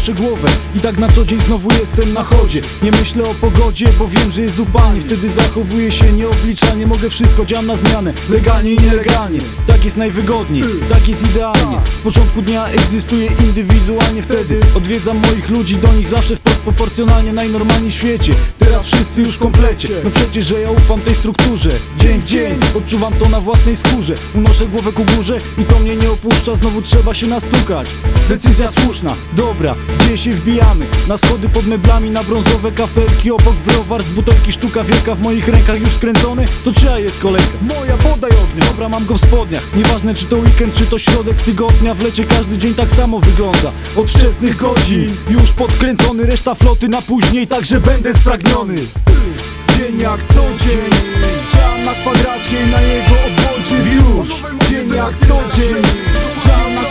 unoszę głowę I tak na co dzień znowu jestem na chodzie. Nie myślę o pogodzie, bo wiem, że jest upalnie. Wtedy zachowuję się nieobliczalnie. Mogę wszystko, działam na zmianę. Legalnie i nielegalnie. Tak jest najwygodniej, tak jest idealnie. Z początku dnia egzystuję indywidualnie. Wtedy odwiedzam moich ludzi Do nich zawsze wprost proporcjonalnie Najnormalniej w świecie. Teraz wszyscy już w komplecie. No przecież, że ja ufam tej strukturze. Dzień w dzień, odczuwam to na własnej skórze. Unoszę głowę ku górze i to mnie nie opuszcza. Znowu trzeba się nastukać. Decyzja słuszna, dobra, gdzie się wbijamy? Na schody pod meblami, na brązowe kafelki Obok browar z butelki sztuka wielka. W moich rękach już skręcony, to czyja jest kolejka? Moja podaj ognia. Dobra, mam go w spodniach. Nieważne czy to weekend, czy to środek tygodnia. W lecie każdy dzień tak samo wygląda. Od wczesnych godzin Już podkręcony, reszta floty na później Także będę spragniony. Dzień jak co dzień Działam na kwadracie na jego obwodzie. Już Dzień jak co dzień Działam na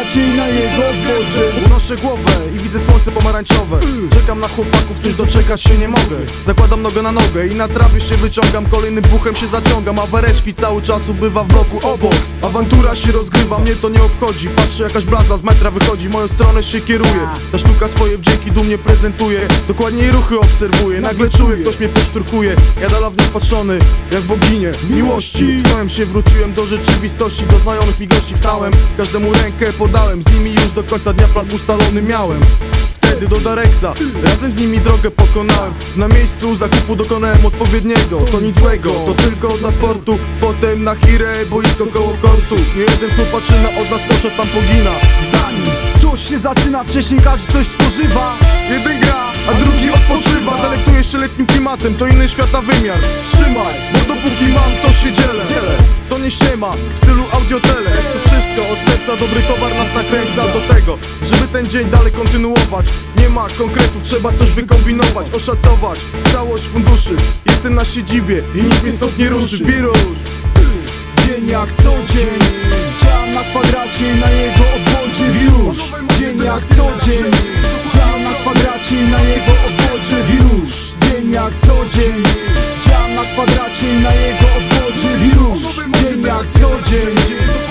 i na jego obwodzie Unoszę głowę i widzę słońce pomarańczowe. Czekam na chłopaków, których doczekać się nie mogę. Zakładam nogę na nogę i na trawie się wyciągam. Kolejnym buchem się zaciągam, a wareczki cały czas ubywa w bloku obok. Awantura się rozgrywa, mnie to nie obchodzi. Patrzę jakaś blaza z metra wychodzi, moją stronę się kieruje. Ta sztuka swoje wdzięki dumnie prezentuje. Dokładnie ruchy obserwuję, nagle czuję, ktoś mnie poszturkuje Ja dala w patrzony, jak boginie miłości. Skąłem się, wróciłem do rzeczywistości Do znajomych mi gości. Stałem Każdemu rękę podałem, z nimi już do końca dnia plan ustalony miałem. Wtedy do Dareksa, razem z nimi drogę pokonałem. Na miejscu zakupu dokonałem odpowiedniego To nic złego, to tylko dla sportu Potem na Hirę, boisko koło kortów Nie jeden klub patrzy na od nas, kosza tam pogina. Zanim coś się zaczyna, wcześniej każdy coś spożywa. Jeden gra, a drugi odpoczywa Delektuje się letnim klimatem, to inny świata wymiar. Trzymaj, bo dopóki mam, to się dzielę. To nie ściema, w stylu audiotele. To wszystko od serca, dobry towar nas nakręca Do tego, żeby ten dzień dalej kontynuować. Nie ma konkretów, trzeba coś wykombinować Oszacować. Całość funduszy Jestem na siedzibie i nic mnie stąd nie ruszy. Wirus Dzień jak co dzień. Działam na kwadracie na jego obwodzie. Już Dzień jak co dzień. Działam na kwadracie na jego obwodzie. Już Dzień jak co dzień. Działam na kwadracie na jego obwodzie. Już Dzień jak co dzień.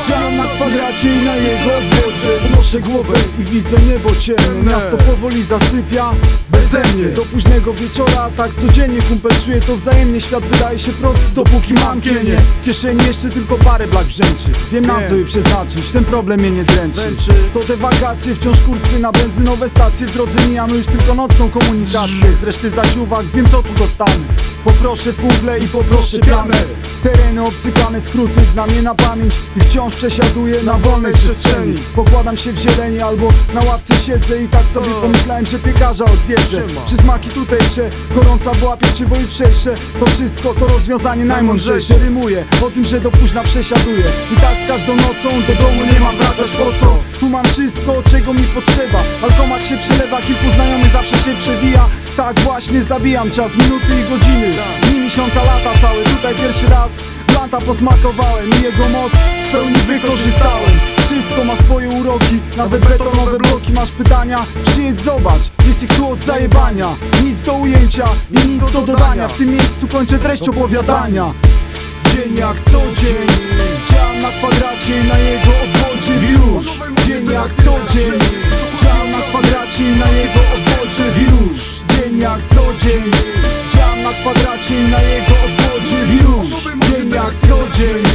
Działam na kwadracie na jego obwodzie Unoszę głowę i widzę niebo ciemne. Miasto powoli zasypia Beze mnie. Do późnego wieczora, tak codziennie kumpel czuję to wzajemnie Świat wydaje się prosty, dopóki mam kienie. W kieszeni jeszcze tylko parę blak brzęczy. Wiem na co je przeznaczyć, ten problem mnie nie dręczy. Dręczy. To te wakacje, wciąż kursy na benzynowe stacje. W drodze mijamy już tylko nocną komunikację. Z reszty zaś uwag wiem co tu dostanę Poproszę fugle i poproszę pianę. Tereny obcykane, skróty znam je na pamięć I wciąż przesiaduję na wolnej przestrzeni. Pokładam się w zieleni albo na ławce siedzę I tak sobie pomyślałem, że piekarza odwiedzę. Siema. Przysmaki tutejsze, gorąca była pieczywo jutrzejsze To wszystko to rozwiązanie najmądrzejsze. Rymuję o tym, że do późna przesiaduję. I tak z każdą nocą do domu nie mam wracać po co? Tu mam wszystko, czego mi potrzeba. Alkomat się przelewa, kilku znajomych zawsze się przewija. Tak właśnie zabijam czas, minuty i godziny. Dni, miesiąca, lata całe Tutaj pierwszy raz. Planta posmakowałem i jego moc w pełni wykorzystałem. Wszystko ma swoje uroki, nawet betonowe bloki. Masz pytania? Przyjedź zobacz, jest ich tu od zajebania. Nic do ujęcia i nic do dodania. W tym miejscu kończę treść opowiadania. Dzień jak co dzień. Działam na kwadracie na jego obwodzie. Już jak co dzień. Dział na kwadracie, na jego obwodzie. Wirus Dzień jak co dzień. Dział na kwadracie, na jego obwodzie. Wirus Dzień jak co dzień.